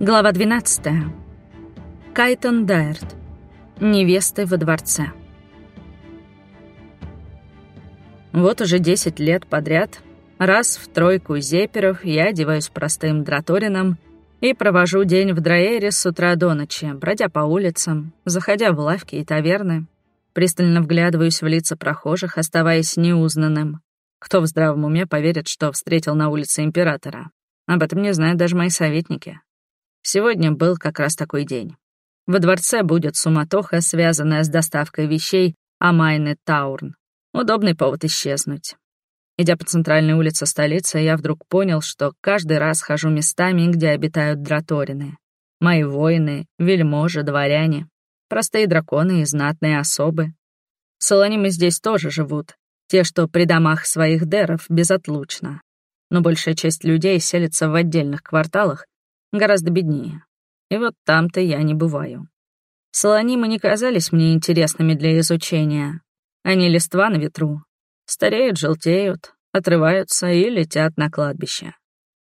Глава 12. Кайтон Дайерт. Невесты во дворце. Вот уже 10 лет подряд, раз в тройку зеперов я одеваюсь простым драторином и провожу день в Драэре с утра до ночи, бродя по улицам, заходя в лавки и таверны, пристально вглядываюсь в лица прохожих, оставаясь неузнанным. Кто в здравом уме поверит, что встретил на улице императора? Об этом не знают даже мои советники. Сегодня был как раз такой день. Во дворце будет суматоха, связанная с доставкой вещей Амайны Таурн. Удобный повод исчезнуть. Идя по центральной улице столицы, я вдруг понял, что каждый раз хожу местами, где обитают драторины. Мои воины, вельможи, дворяне, простые драконы и знатные особы. Солонимы здесь тоже живут, те, что при домах своих деров, безотлучно. Но большая часть людей селится в отдельных кварталах, гораздо беднее. И вот там-то я не бываю. Солонимы не казались мне интересными для изучения. Они листва на ветру. Стареют, желтеют, отрываются и летят на кладбище.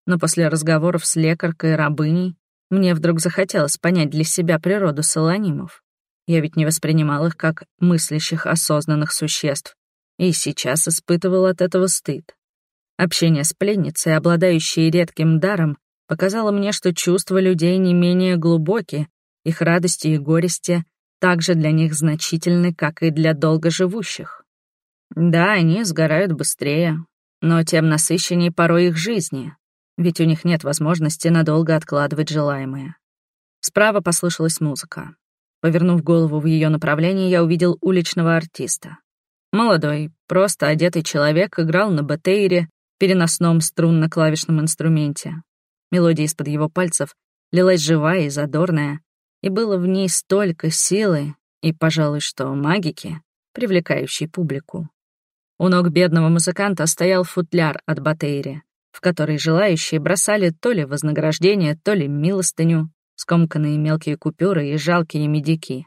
Но после разговоров с лекаркой и рабыней мне вдруг захотелось понять для себя природу солонимов. Я ведь не воспринимал их как мыслящих, осознанных существ, и сейчас испытывал от этого стыд. Общение с пленницей, обладающей редким даром, показало мне, что чувства людей не менее глубоки, их радости и горести также для них значительны, как и для долгоживущих. Да, они сгорают быстрее, но тем насыщеннее порой их жизни, ведь у них нет возможности надолго откладывать желаемое. Справа послышалась музыка. Повернув голову в ее направлении, я увидел уличного артиста. Молодой, просто одетый человек играл на батейре, переносном струнно-клавишном инструменте. Мелодия из-под его пальцев лилась живая и задорная, и было в ней столько силы и, пожалуй, что магики, привлекающей публику. У ног бедного музыканта стоял футляр от батейри, в который желающие бросали то ли вознаграждение, то ли милостыню, скомканные мелкие купюры и жалкие медики.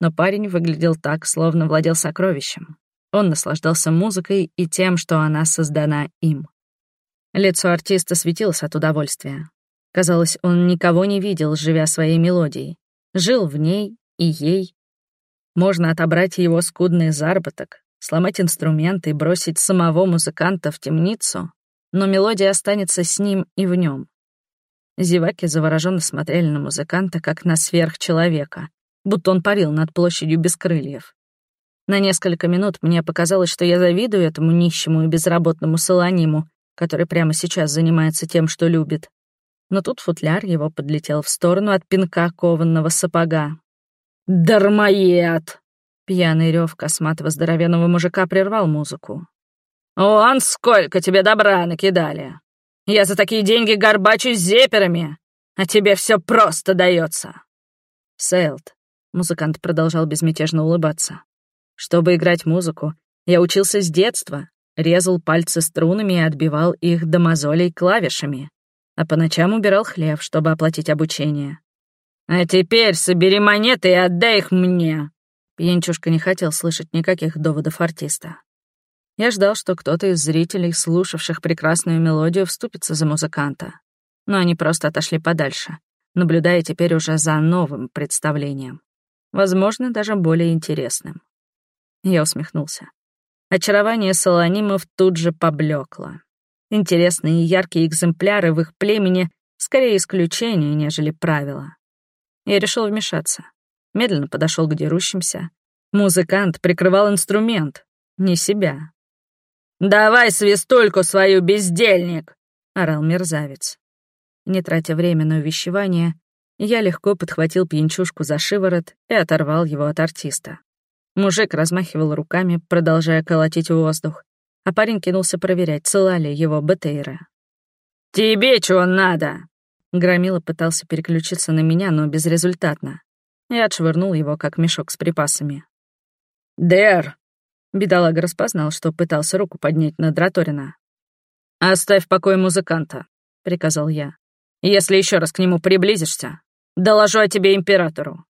Но парень выглядел так, словно владел сокровищем. Он наслаждался музыкой и тем, что она создана им. Лицо артиста светилось от удовольствия. Казалось, он никого не видел, живя своей мелодией. Жил в ней и ей. Можно отобрать его скудный заработок, сломать инструмент и бросить самого музыканта в темницу, но мелодия останется с ним и в нем. Зеваки завороженно смотрели на музыканта, как на сверхчеловека, будто он парил над площадью без крыльев. На несколько минут мне показалось, что я завидую этому нищему и безработному солониму, который прямо сейчас занимается тем, что любит. Но тут футляр его подлетел в сторону от пинка кованного сапога. «Дармоед!» Пьяный рев косматого здоровенного мужика прервал музыку. «Он сколько тебе добра накидали! Я за такие деньги горбачусь зеперами, а тебе все просто дается!» «Сейлд», — музыкант продолжал безмятежно улыбаться, чтобы играть музыку, я учился с детства, резал пальцы струнами и отбивал их до мозолей клавишами, а по ночам убирал хлеб, чтобы оплатить обучение. «А теперь собери монеты и отдай их мне!» Пьянчушка не хотел слышать никаких доводов артиста. Я ждал, что кто-то из зрителей, слушавших прекрасную мелодию, вступится за музыканта. Но они просто отошли подальше, наблюдая теперь уже за новым представлением. Возможно, даже более интересным. Я усмехнулся. Очарование солонимов тут же поблекло. Интересные и яркие экземпляры в их племени скорее исключение, нежели правило. Я решил вмешаться. Медленно подошел к дерущимся. Музыкант прикрывал инструмент, не себя. «Давай свистульку свою, бездельник!» — орал мерзавец. Не тратя время на увещевание, я легко подхватил пьянчушку за шиворот и оторвал его от артиста. Мужик размахивал руками, продолжая колотить воздух, а парень кинулся проверять, цела ли его БТРа. «Тебе чего надо?» Громила пытался переключиться на меня, но безрезультатно. Я отшвырнул его, как мешок с припасами. «Дэр!» Бедолага распознал, что пытался руку поднять на Драторина. «Оставь в покое музыканта», — приказал я. «Если еще раз к нему приблизишься, доложу о тебе императору».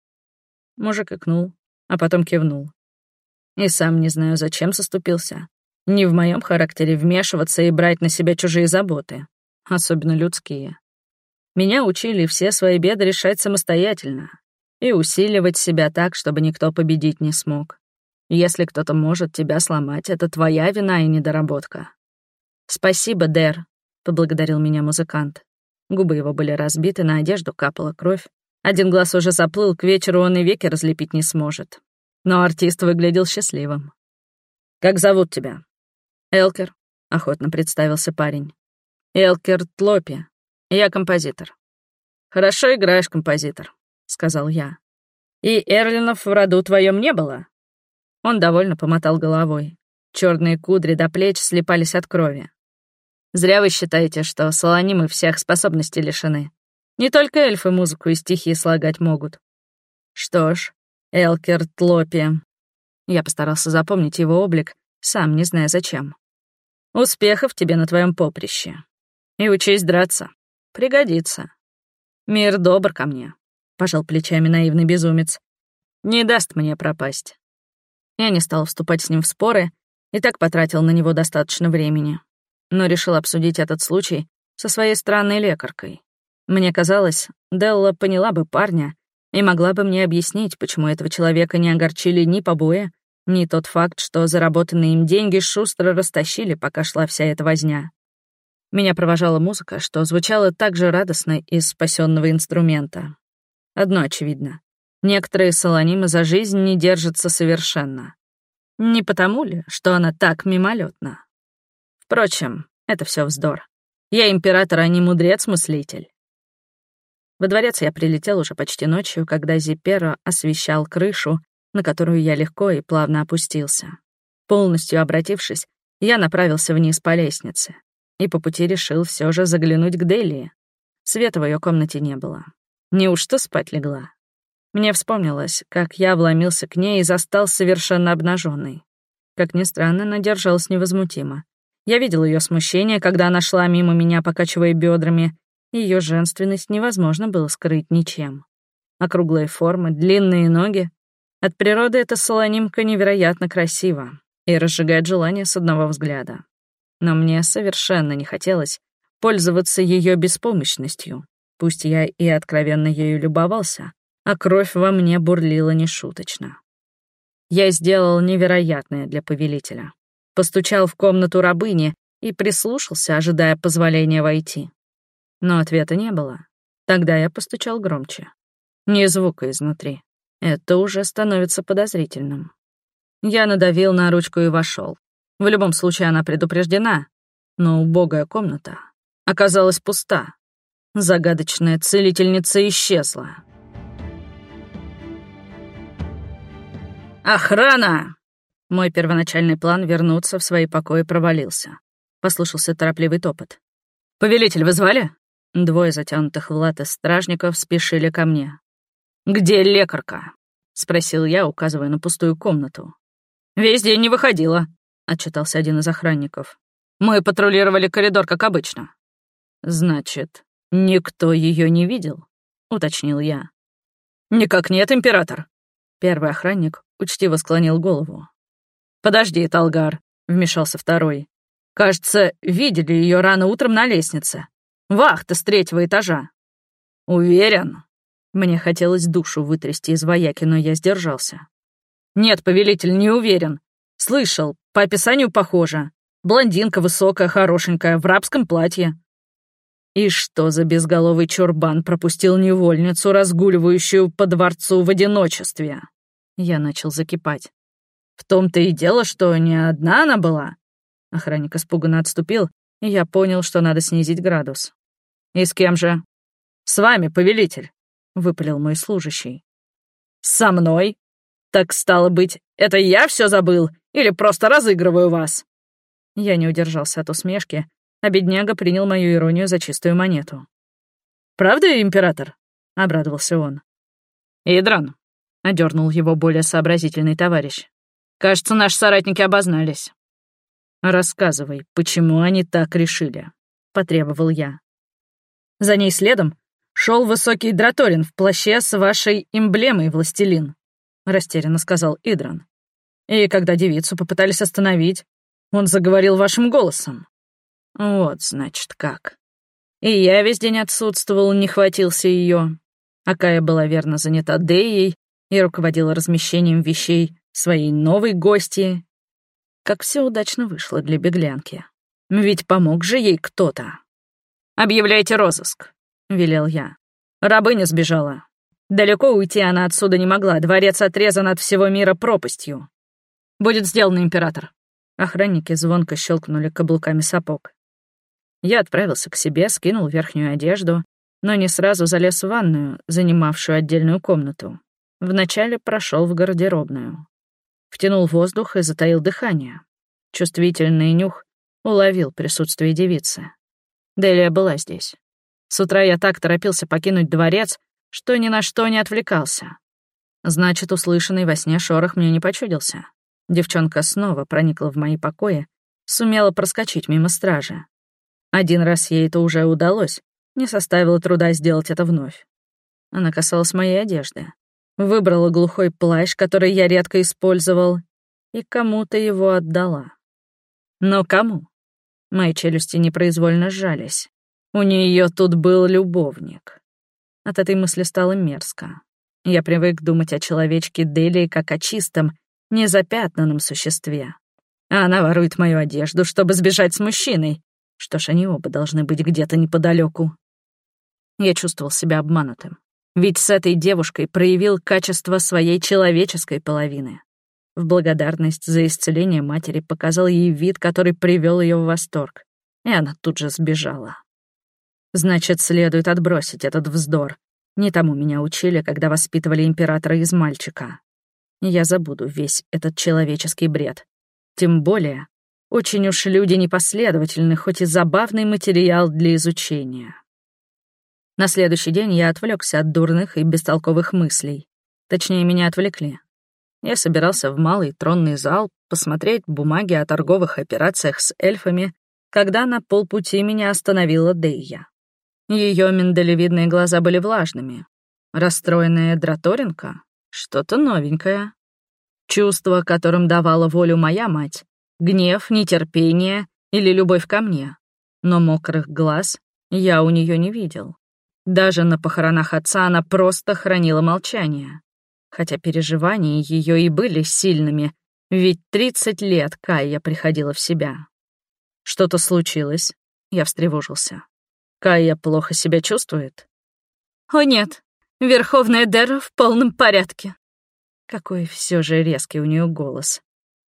Мужик икнул, а потом кивнул. И сам не знаю, зачем заступился. Не в моем характере вмешиваться и брать на себя чужие заботы, особенно людские. Меня учили все свои беды решать самостоятельно и усиливать себя так, чтобы никто победить не смог. Если кто-то может тебя сломать, это твоя вина и недоработка. «Спасибо, Дэр», — поблагодарил меня музыкант. Губы его были разбиты, на одежду капала кровь. Один глаз уже заплыл, к вечеру он и веки разлепить не сможет. Но артист выглядел счастливым. «Как зовут тебя?» «Элкер», — охотно представился парень. «Элкер Тлопи. Я композитор». «Хорошо играешь, композитор», — сказал я. «И Эрлинов в роду твоем не было?» Он довольно помотал головой. Черные кудри до плеч слепались от крови. «Зря вы считаете, что солонимы всех способностей лишены. Не только эльфы музыку и стихи слагать могут». «Что ж, Элкер Тлопи...» Я постарался запомнить его облик, сам не зная зачем. «Успехов тебе на твоем поприще. И учись драться. Пригодится. Мир добр ко мне», — пожал плечами наивный безумец. «Не даст мне пропасть». Я не стал вступать с ним в споры и так потратил на него достаточно времени, но решил обсудить этот случай со своей странной лекаркой. Мне казалось, Делла поняла бы парня и могла бы мне объяснить, почему этого человека не огорчили ни побои, ни тот факт, что заработанные им деньги шустро растащили, пока шла вся эта возня. Меня провожала музыка, что звучала так же радостно из спасенного инструмента. Одно очевидно. Некоторые солонимы за жизнь не держатся совершенно. Не потому ли, что она так мимолетна? Впрочем, это все вздор. Я император, а не мудрец-мыслитель. Во дворец я прилетел уже почти ночью, когда Зиперо освещал крышу, на которую я легко и плавно опустился. Полностью обратившись, я направился вниз по лестнице и по пути решил все же заглянуть к Делии. Света в ее комнате не было. Неужто спать легла? Мне вспомнилось, как я вломился к ней и застал совершенно обнаженной. Как ни странно, она держалась невозмутимо. Я видел ее смущение, когда она шла мимо меня, покачивая бедрами. Ее женственность невозможно было скрыть ничем. Округлые формы, длинные ноги. От природы эта солонимка невероятно красива и разжигает желание с одного взгляда. Но мне совершенно не хотелось пользоваться ее беспомощностью, пусть я и откровенно ею любовался, а кровь во мне бурлила нешуточно. Я сделал невероятное для повелителя. Постучал в комнату рабыни и прислушался, ожидая позволения войти. Но ответа не было. Тогда я постучал громче. Ни звука изнутри. Это уже становится подозрительным. Я надавил на ручку и вошел. В любом случае она предупреждена, но убогая комната оказалась пуста. Загадочная целительница исчезла. «Охрана!» Мой первоначальный план вернуться в свои покои провалился. Послушался торопливый топот. «Повелитель, вы звали?» Двое затянутых в латы стражников спешили ко мне. «Где лекарка?» — спросил я, указывая на пустую комнату. «Весь день не выходила», — отчитался один из охранников. «Мы патрулировали коридор, как обычно». «Значит, никто ее не видел?» — уточнил я. «Никак нет, император». Первый охранник учтиво склонил голову. «Подожди, Талгар», — вмешался второй. «Кажется, видели ее рано утром на лестнице. Вахта с третьего этажа». «Уверен?» Мне хотелось душу вытрясти из вояки, но я сдержался. «Нет, повелитель, не уверен. Слышал, по описанию похоже. Блондинка высокая, хорошенькая, в рабском платье». И что за безголовый чурбан пропустил невольницу, разгуливающую по дворцу в одиночестве? Я начал закипать. «В том-то и дело, что не одна она была». Охранник испуганно отступил, и я понял, что надо снизить градус. «И с кем же?» «С вами, повелитель», — выпалил мой служащий. «Со мной? Так стало быть, это я все забыл или просто разыгрываю вас?» Я не удержался от усмешки, а бедняга принял мою иронию за чистую монету. «Правда, император?» — обрадовался он. «Идран, — одернул его более сообразительный товарищ. «Кажется, наши соратники обознались». «Рассказывай, почему они так решили?» — потребовал я. За ней следом шел высокий Драторин в плаще с вашей эмблемой, властелин», — растерянно сказал Идран. «И когда девицу попытались остановить, он заговорил вашим голосом». «Вот, значит, как». И я весь день отсутствовал, не хватился ее. А Кая была верно занята Деей и руководила размещением вещей своей новой гости. Как все удачно вышло для беглянки. Ведь помог же ей кто-то. «Объявляйте розыск», — велел я. Рабыня сбежала. Далеко уйти она отсюда не могла, дворец отрезан от всего мира пропастью. «Будет сделано, император». Охранники звонко щелкнули каблуками сапог. Я отправился к себе, скинул верхнюю одежду, но не сразу залез в ванную, занимавшую отдельную комнату. Вначале прошел в гардеробную. Втянул воздух и затаил дыхание. Чувствительный нюх уловил присутствие девицы. Делия была здесь. С утра я так торопился покинуть дворец, что ни на что не отвлекался. Значит, услышанный во сне шорох мне не почудился. Девчонка снова проникла в мои покои, сумела проскочить мимо стражи. Один раз ей это уже удалось, не составило труда сделать это вновь. Она касалась моей одежды. Выбрала глухой плащ, который я редко использовал, и кому-то его отдала. Но кому? Мои челюсти непроизвольно сжались. У нее тут был любовник. От этой мысли стало мерзко. Я привык думать о человечке Дели как о чистом, незапятнанном существе. А она ворует мою одежду, чтобы сбежать с мужчиной. Что ж, они оба должны быть где-то неподалеку. Я чувствовал себя обманутым. Ведь с этой девушкой проявил качество своей человеческой половины. В благодарность за исцеление матери показал ей вид, который привел ее в восторг. И она тут же сбежала. Значит, следует отбросить этот вздор. Не тому меня учили, когда воспитывали императора из мальчика. Я забуду весь этот человеческий бред. Тем более, очень уж люди непоследовательны, хоть и забавный материал для изучения. На следующий день я отвлекся от дурных и бестолковых мыслей. Точнее, меня отвлекли. Я собирался в малый тронный зал посмотреть бумаги о торговых операциях с эльфами, когда на полпути меня остановила Дейя. Ее миндалевидные глаза были влажными. Расстроенная Драторенко — что-то новенькое. Чувство, которым давала волю моя мать, гнев, нетерпение или любовь ко мне. Но мокрых глаз я у нее не видел. Даже на похоронах отца она просто хранила молчание. Хотя переживания ее и были сильными, ведь 30 лет Кайя приходила в себя. Что-то случилось, я встревожился. Кайя плохо себя чувствует? О нет, Верховная Дера в полном порядке. Какой все же резкий у нее голос.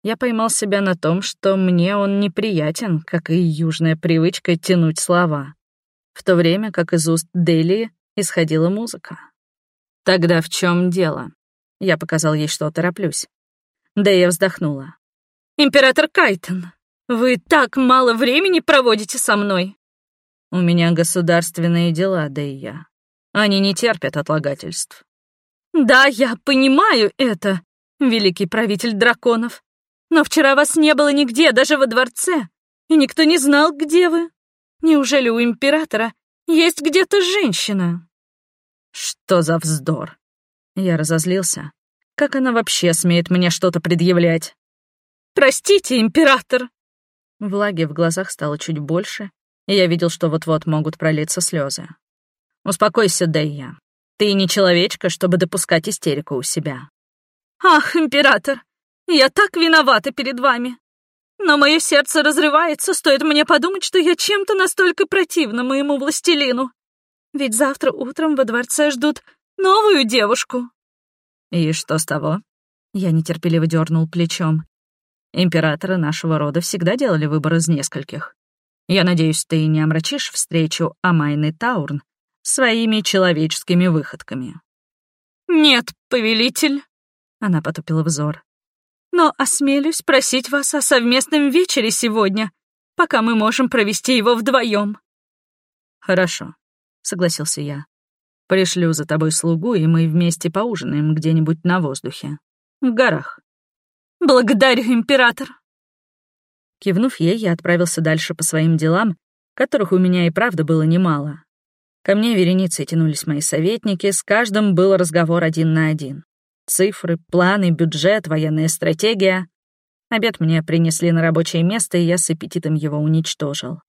Я поймал себя на том, что мне он неприятен, как и южная привычка тянуть слова в то время как из уст Дели исходила музыка. «Тогда в чем дело?» Я показал ей, что тороплюсь. Дэя вздохнула. «Император Кайтон, вы так мало времени проводите со мной!» «У меня государственные дела, Дэя. Они не терпят отлагательств». «Да, я понимаю это, великий правитель драконов. Но вчера вас не было нигде, даже во дворце, и никто не знал, где вы. Неужели у императора есть где-то женщина? Что за вздор? Я разозлился. Как она вообще смеет мне что-то предъявлять? Простите, император. Влаги в глазах стало чуть больше, и я видел, что вот-вот могут пролиться слезы. Успокойся, Дэйя. Ты не человечка, чтобы допускать истерику у себя. Ах, император, я так виновата перед вами. Но мое сердце разрывается, стоит мне подумать, что я чем-то настолько противна моему властелину. Ведь завтра утром во дворце ждут новую девушку. И что с того? Я нетерпеливо дернул плечом. Императоры нашего рода всегда делали выбор из нескольких. Я надеюсь, ты не омрачишь встречу Амайны Таурн своими человеческими выходками. «Нет, повелитель», — она потупила взор но осмелюсь просить вас о совместном вечере сегодня, пока мы можем провести его вдвоем. Хорошо, согласился я. Пришлю за тобой слугу, и мы вместе поужинаем где-нибудь на воздухе. В горах. Благодарю, император. Кивнув ей, я отправился дальше по своим делам, которых у меня и правда было немало. Ко мне вереницей тянулись мои советники, с каждым был разговор один на один. Цифры, планы, бюджет, военная стратегия. Обед мне принесли на рабочее место, и я с аппетитом его уничтожил.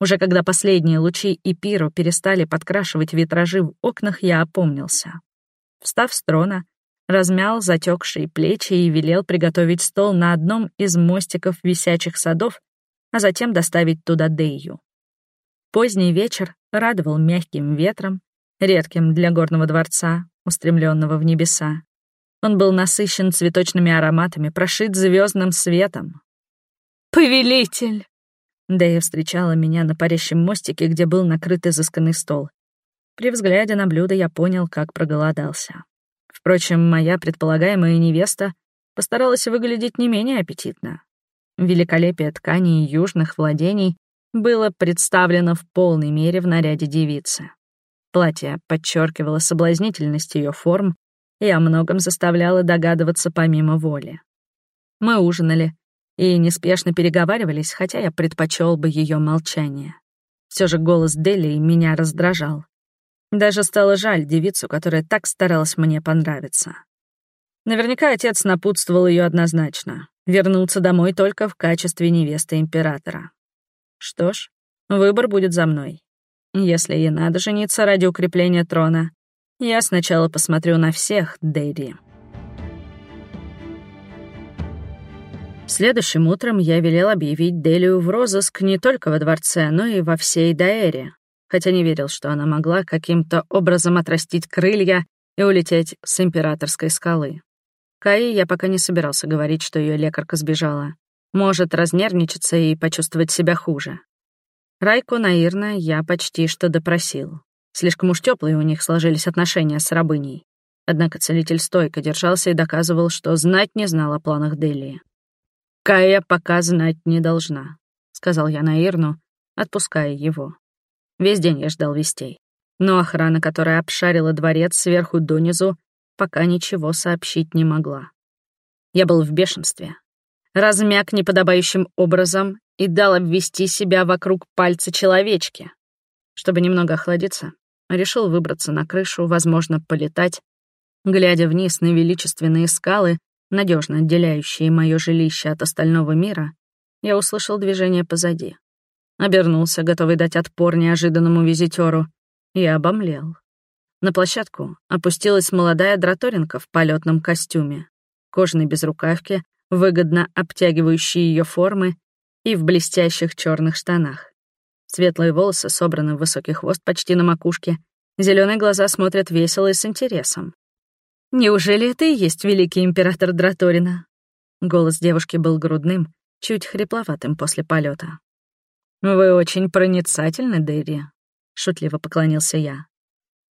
Уже когда последние лучи Ипиру перестали подкрашивать витражи в окнах, я опомнился. Встав с трона, размял затекшие плечи и велел приготовить стол на одном из мостиков висячих садов, а затем доставить туда Дейю. Поздний вечер радовал мягким ветром, редким для горного дворца, устремленного в небеса. Он был насыщен цветочными ароматами, прошит звездным светом. «Повелитель!» Дэя встречала меня на парящем мостике, где был накрыт изысканный стол. При взгляде на блюдо я понял, как проголодался. Впрочем, моя предполагаемая невеста постаралась выглядеть не менее аппетитно. Великолепие тканей южных владений было представлено в полной мере в наряде девицы. Платье подчеркивало соблазнительность ее форм и о многом заставляло догадываться помимо воли. Мы ужинали и неспешно переговаривались, хотя я предпочел бы ее молчание. Все же голос Дели меня раздражал. Даже стало жаль девицу, которая так старалась мне понравиться. Наверняка отец напутствовал ее однозначно — вернуться домой только в качестве невесты императора. Что ж, выбор будет за мной. Если ей надо жениться ради укрепления трона, я сначала посмотрю на всех Дейри. Следующим утром я велел объявить Делию в розыск не только во дворце, но и во всей Даэре, хотя не верил, что она могла каким-то образом отрастить крылья и улететь с императорской скалы. Каи я пока не собирался говорить, что ее лекарка сбежала. Может разнервничаться и почувствовать себя хуже. Райку Наирна я почти что допросил. Слишком уж теплые у них сложились отношения с рабыней. Однако целитель стойко держался и доказывал, что знать не знал о планах Делии. «Кая пока знать не должна», — сказал я Наирну, отпуская его. Весь день я ждал вестей. Но охрана, которая обшарила дворец сверху донизу, пока ничего сообщить не могла. Я был в бешенстве. Размяк неподобающим образом и дал обвести себя вокруг пальца человечки. Чтобы немного охладиться, решил выбраться на крышу, возможно, полетать. Глядя вниз на величественные скалы, надежно отделяющие мое жилище от остального мира, я услышал движение позади. Обернулся, готовый дать отпор неожиданному визитеру, и обомлел. На площадку опустилась молодая драторинка в полетном костюме, кожаной безрукавке, выгодно обтягивающей ее формы и в блестящих черных штанах. Светлые волосы собраны в высокий хвост почти на макушке, зеленые глаза смотрят весело и с интересом. «Неужели это и есть великий император Драторина?» Голос девушки был грудным, чуть хрипловатым после полета. «Вы очень проницательны, Дэри», — шутливо поклонился я.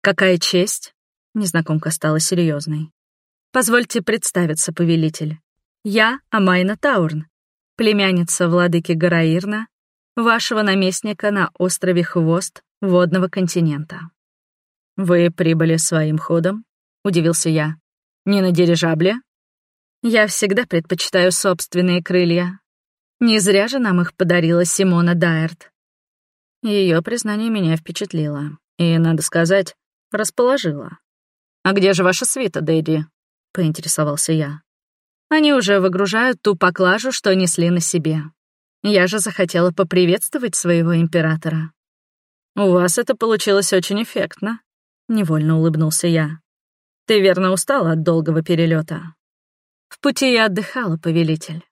«Какая честь!» — незнакомка стала серьезной. «Позвольте представиться, повелитель. Я Амайна Таурн, племянница владыки Гараирна, вашего наместника на острове Хвост водного континента». «Вы прибыли своим ходом?» — удивился я. «Не на дирижабле?» «Я всегда предпочитаю собственные крылья», не зря же нам их подарила Симона Дайерт. Ее признание меня впечатлило и, надо сказать, расположило. «А где же ваша свита, Дэдди?» — поинтересовался я. «Они уже выгружают ту поклажу, что несли на себе. Я же захотела поприветствовать своего императора». «У вас это получилось очень эффектно», — невольно улыбнулся я. «Ты верно устала от долгого перелета. «В пути я отдыхала, повелитель».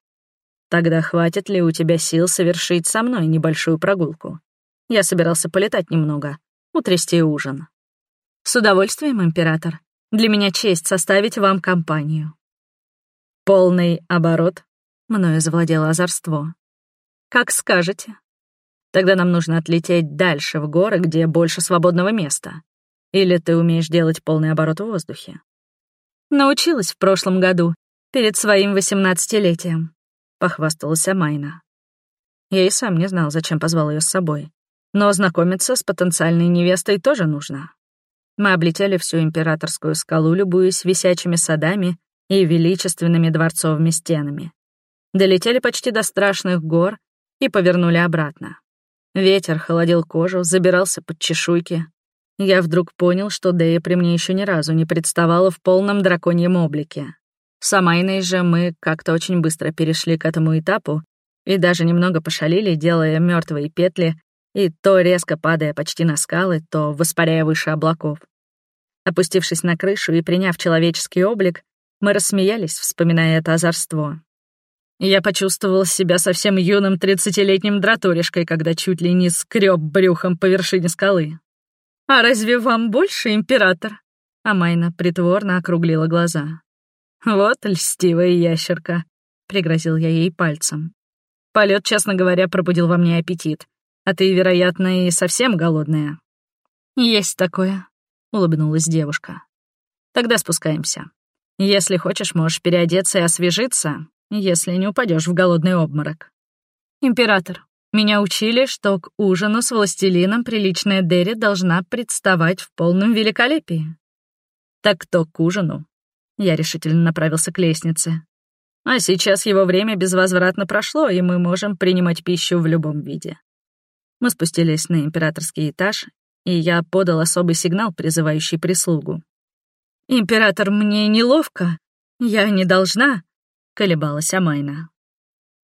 Тогда хватит ли у тебя сил совершить со мной небольшую прогулку? Я собирался полетать немного, утрясти ужин. С удовольствием, император. Для меня честь составить вам компанию. Полный оборот. Мною завладело озорство. Как скажете. Тогда нам нужно отлететь дальше в горы, где больше свободного места. Или ты умеешь делать полный оборот в воздухе? Научилась в прошлом году, перед своим восемнадцатилетием похвасталась Амайна. Я и сам не знал, зачем позвал ее с собой. Но знакомиться с потенциальной невестой тоже нужно. Мы облетели всю императорскую скалу, любуясь висячими садами и величественными дворцовыми стенами. Долетели почти до страшных гор и повернули обратно. Ветер холодил кожу, забирался под чешуйки. Я вдруг понял, что Дэя при мне еще ни разу не представала в полном драконьем облике. С Амайной же мы как-то очень быстро перешли к этому этапу и даже немного пошалили, делая мертвые петли и то резко падая почти на скалы, то воспаряя выше облаков. Опустившись на крышу и приняв человеческий облик, мы рассмеялись, вспоминая это озорство. Я почувствовал себя совсем юным тридцатилетним драторишкой, когда чуть ли не скреб брюхом по вершине скалы. «А разве вам больше, император?» А Майна притворно округлила глаза. «Вот льстивая ящерка», — пригрозил я ей пальцем. Полет, честно говоря, пробудил во мне аппетит. А ты, вероятно, и совсем голодная. «Есть такое», — улыбнулась девушка. «Тогда спускаемся. Если хочешь, можешь переодеться и освежиться, если не упадешь в голодный обморок. Император, меня учили, что к ужину с властелином приличная Дерри должна представать в полном великолепии. Так кто к ужину? Я решительно направился к лестнице. А сейчас его время безвозвратно прошло, и мы можем принимать пищу в любом виде. Мы спустились на императорский этаж, и я подал особый сигнал, призывающий прислугу. «Император, мне неловко. Я не должна», — колебалась Амайна.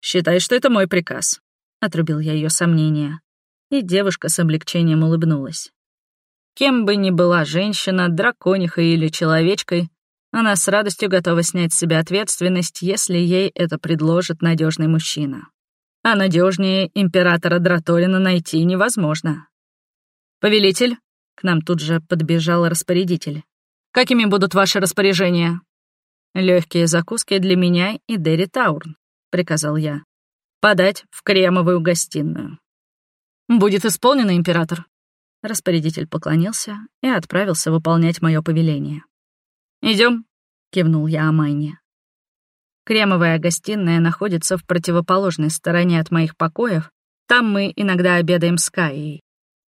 «Считай, что это мой приказ», — отрубил я ее сомнения. И девушка с облегчением улыбнулась. Кем бы ни была женщина, драконихой или человечкой, она с радостью готова снять с себя ответственность, если ей это предложит надежный мужчина. А надежнее императора Драторина найти невозможно. «Повелитель», — к нам тут же подбежал распорядитель. «Какими будут ваши распоряжения?» Легкие закуски для меня и Дерри Таурн», — приказал я. «Подать в кремовую гостиную». «Будет исполнено, император», Распорядитель поклонился и отправился выполнять мое повеление. Идем, кивнул я Амайне. Кремовая гостиная находится в противоположной стороне от моих покоев. Там мы иногда обедаем с Каей.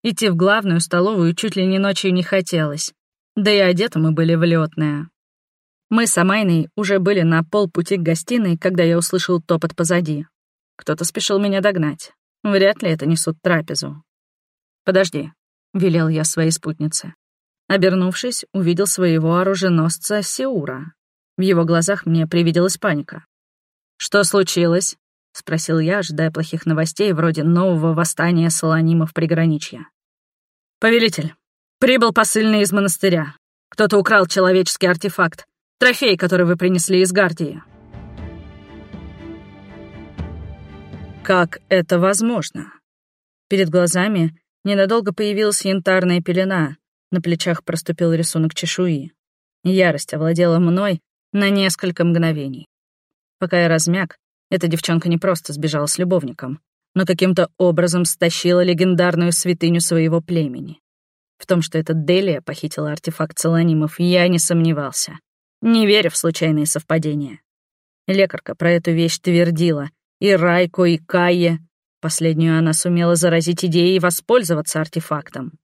Идти в главную столовую чуть ли не ночью не хотелось. Да и одеты мы были в лётное. Мы с Амайной уже были на полпути к гостиной, когда я услышал топот позади. Кто-то спешил меня догнать. Вряд ли это несут трапезу. «Подожди», — велел я своей спутнице. Обернувшись, увидел своего оруженосца Сиура. В его глазах мне привиделась паника. «Что случилось?» — спросил я, ожидая плохих новостей вроде нового восстания солонимов приграничья. «Повелитель, прибыл посыльный из монастыря. Кто-то украл человеческий артефакт, трофей, который вы принесли из Гардии». «Как это возможно?» Перед глазами Ненадолго появилась янтарная пелена, на плечах проступил рисунок чешуи. Ярость овладела мной на несколько мгновений. Пока я размяк, эта девчонка не просто сбежала с любовником, но каким-то образом стащила легендарную святыню своего племени. В том, что эта Делия похитила артефакт Солонимов, я не сомневался. Не верю в случайные совпадения. Лекарка про эту вещь твердила. И Райко, и Кайе, Последнюю она сумела заразить идеей воспользоваться артефактом.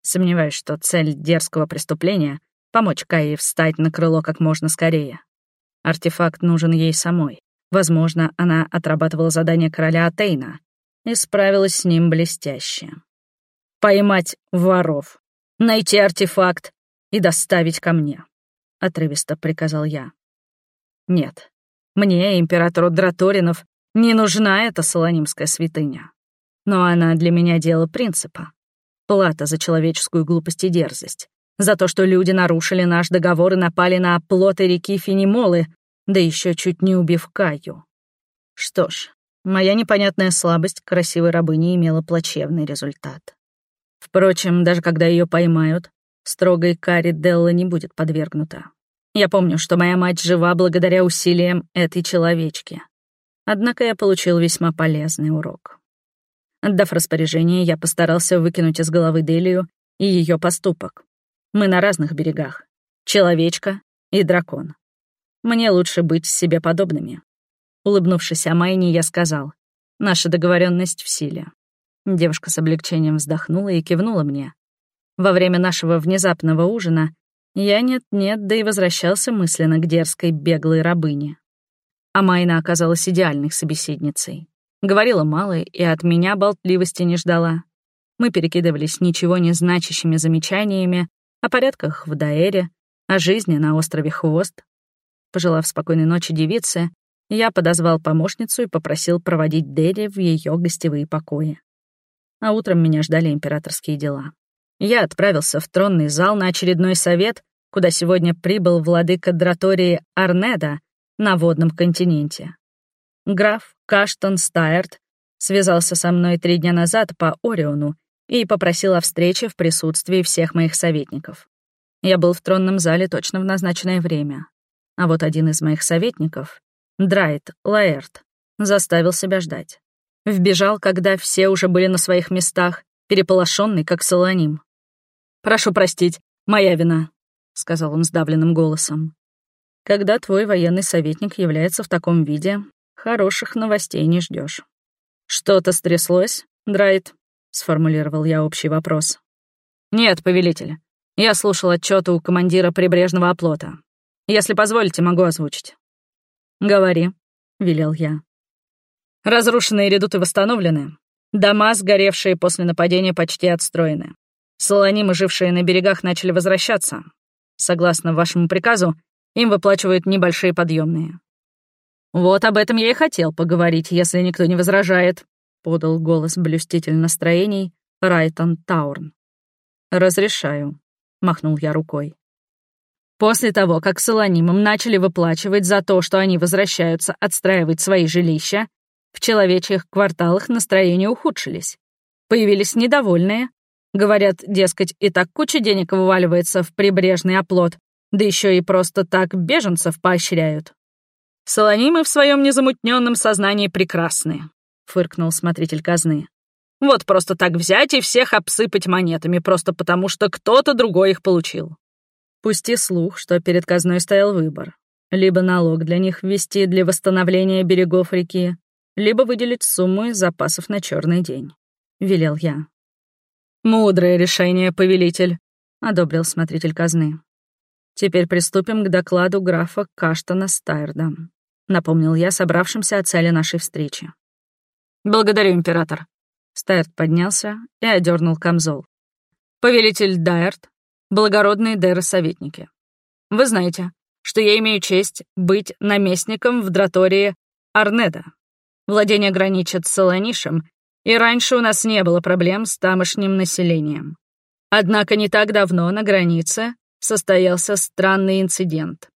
Сомневаюсь, что цель дерзкого преступления — помочь Кае встать на крыло как можно скорее. Артефакт нужен ей самой. Возможно, она отрабатывала задание короля Атейна и справилась с ним блестяще. «Поймать воров, найти артефакт и доставить ко мне», — отрывисто приказал я. «Нет, мне, императору Драторинов, не нужна эта солонимская святыня. Но она для меня дело принципа. Плата за человеческую глупость и дерзость. За то, что люди нарушили наш договор и напали на оплоты реки Финимолы, да еще чуть не убив Каю. Что ж, моя непонятная слабость красивой рабыни имела плачевный результат. Впрочем, даже когда ее поймают, строгой каре Делла не будет подвергнута. Я помню, что моя мать жива благодаря усилиям этой человечки. Однако я получил весьма полезный урок. Отдав распоряжение, я постарался выкинуть из головы Делию и ее поступок. Мы на разных берегах. Человечка и дракон. Мне лучше быть себе подобными. Улыбнувшись о Майне, я сказал, наша договоренность в силе. Девушка с облегчением вздохнула и кивнула мне. Во время нашего внезапного ужина я нет-нет, да и возвращался мысленно к дерзкой беглой рабыне а Майна оказалась идеальной собеседницей. Говорила мало и от меня болтливости не ждала. Мы перекидывались ничего не значащими замечаниями о порядках в Даэре, о жизни на острове Хвост. Пожелав спокойной ночи девице, я подозвал помощницу и попросил проводить Дерри в ее гостевые покои. а утром меня ждали императорские дела. Я отправился в тронный зал на очередной совет, куда сегодня прибыл владыка Дратории Арнеда на водном континенте. Граф Каштон Стайерт связался со мной три дня назад по Ориону и попросил о встрече в присутствии всех моих советников. Я был в тронном зале точно в назначенное время. А вот один из моих советников, Драйт Лаэрт, заставил себя ждать. Вбежал, когда все уже были на своих местах, переполошенный, как солоним. «Прошу простить, моя вина», — сказал он сдавленным голосом. «Когда твой военный советник является в таком виде, хороших новостей не ждешь. «Что-то стряслось, Драйт?» — сформулировал я общий вопрос. «Нет, повелитель. Я слушал отчеты у командира прибрежного оплота. Если позволите, могу озвучить». «Говори», — велел я. Разрушенные редуты восстановлены. Дома, сгоревшие после нападения, почти отстроены. Солонимы, жившие на берегах, начали возвращаться. Согласно вашему приказу, им выплачивают небольшие подъемные. «Вот об этом я и хотел поговорить, если никто не возражает», — подал голос блюститель настроений Райтон Таурн. «Разрешаю», — махнул я рукой. После того, как солонимам начали выплачивать за то, что они возвращаются отстраивать свои жилища, в человечьих кварталах настроения ухудшились. Появились недовольные. Говорят, дескать, и так куча денег вываливается в прибрежный оплот, да еще и просто так беженцев поощряют. Солонимы в своем незамутненном сознании прекрасны, фыркнул смотритель казны. Вот просто так взять и всех обсыпать монетами, просто потому что кто-то другой их получил. Пусти слух, что перед казной стоял выбор. Либо налог для них ввести для восстановления берегов реки, либо выделить сумму из запасов на черный день. Велел я. «Мудрое решение, повелитель», — одобрил смотритель казны. «Теперь приступим к докладу графа Каштана Стайрда напомнил я собравшимся о цели нашей встречи. «Благодарю, император». Стайрт поднялся и одернул камзол. «Повелитель Дайерт, благородные дэры-советники. Вы знаете, что я имею честь быть наместником в Дратории Арнеда. Владение граничит с Солонишем, и раньше у нас не было проблем с тамошним населением. Однако не так давно на границе состоялся странный инцидент.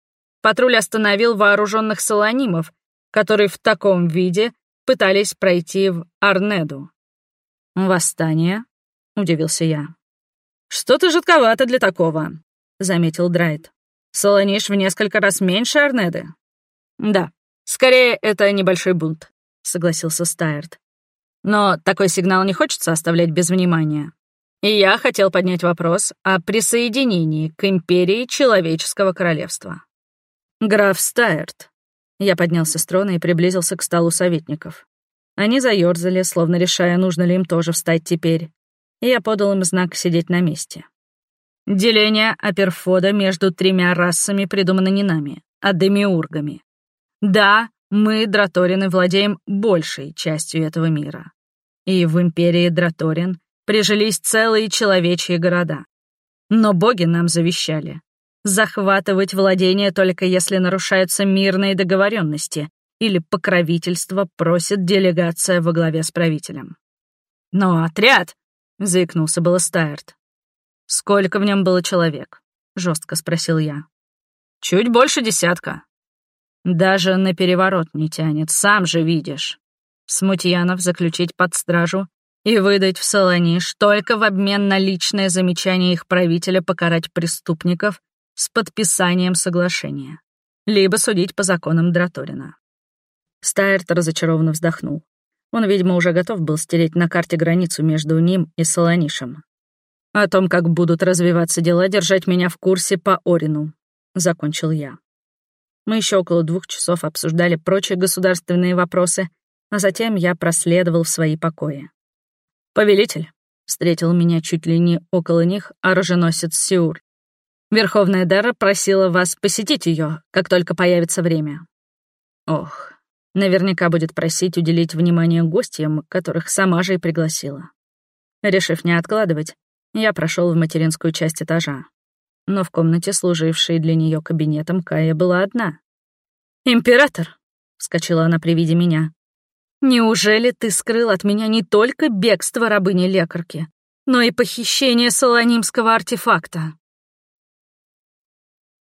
Патруль остановил вооруженных солонимов, которые в таком виде пытались пройти в Арнеду. «Восстание?» — удивился я. «Что-то жидковато для такого», — заметил Драйт. «Солониш в несколько раз меньше Арнеды». «Да, скорее это небольшой бунт», — согласился Стайерт. «Но такой сигнал не хочется оставлять без внимания. И я хотел поднять вопрос о присоединении к империи Человеческого Королевства». «Граф Стайерт». Я поднялся с трона и приблизился к столу советников. Они заёрзали, словно решая, нужно ли им тоже встать теперь. И я подал им знак сидеть на месте. Деление Аперфода между тремя расами придумано не нами, а демиургами. Да, мы, Драторины, владеем большей частью этого мира. И в империи Драторин прижились целые человечьи города. Но боги нам завещали захватывать владение только если нарушаются мирные договоренности или покровительство просит делегация во главе с правителем. «Но отряд!» — заикнулся было. «Сколько в нем было человек?» — жестко спросил я. «Чуть больше десятка». «Даже на переворот не тянет, сам же видишь. Смутьянов заключить под стражу и выдать в Солониш только в обмен на личное замечание их правителя покарать преступников с подписанием соглашения, либо судить по законам Драторина. Стайерт разочарованно вздохнул. Он, видимо, уже готов был стереть на карте границу между ним и Солонишем. О том, как будут развиваться дела, держать меня в курсе по Орину, закончил я. Мы еще около двух часов обсуждали прочие государственные вопросы, а затем я проследовал в свои покои. «Повелитель», — встретил меня чуть ли не около них оруженосец Сиур. Верховная Дара просила вас посетить ее, как только появится время. Ох, наверняка будет просить уделить внимание гостям, которых сама же и пригласила. Решив не откладывать, я прошел в материнскую часть этажа. Но в комнате, служившей для нее кабинетом, Кая была одна. «Император!» — вскочила она при виде меня. Неужели ты скрыл от меня не только бегство рабыни-лекарки, но и похищение солонимского артефакта?»